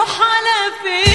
أروح على فين؟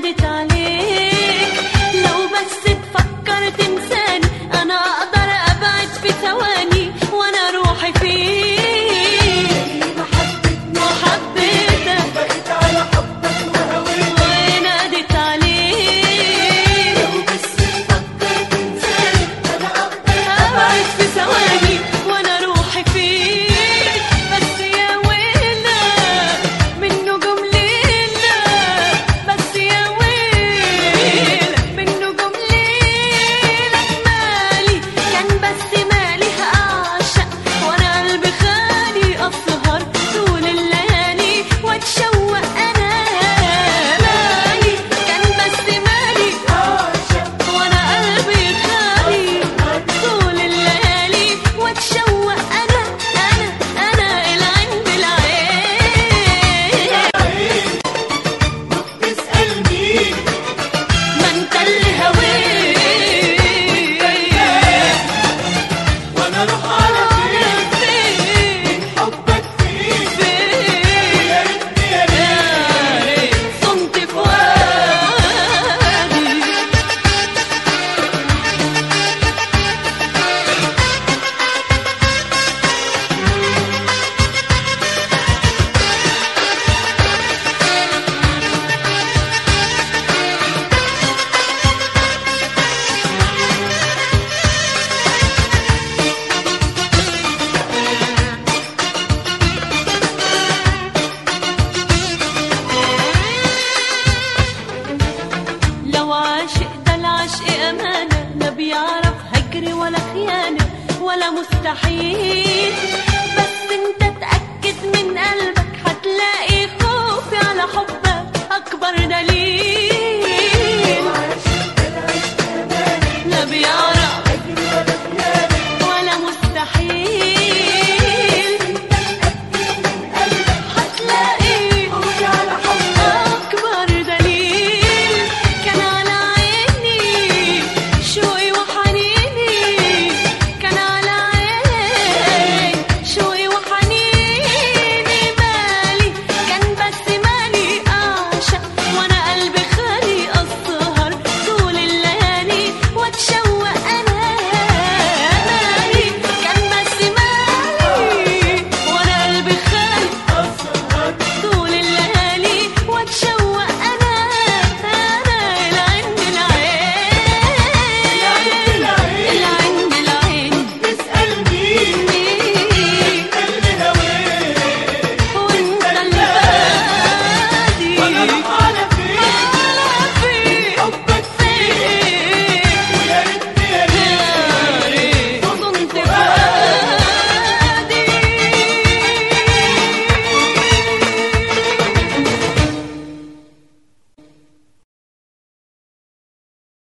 adeta وأنا أروح ولا خيانة ولا مستحيل. بس انت تأكد من قلبك هتلاقي خوفي على حبك أكبر دليل.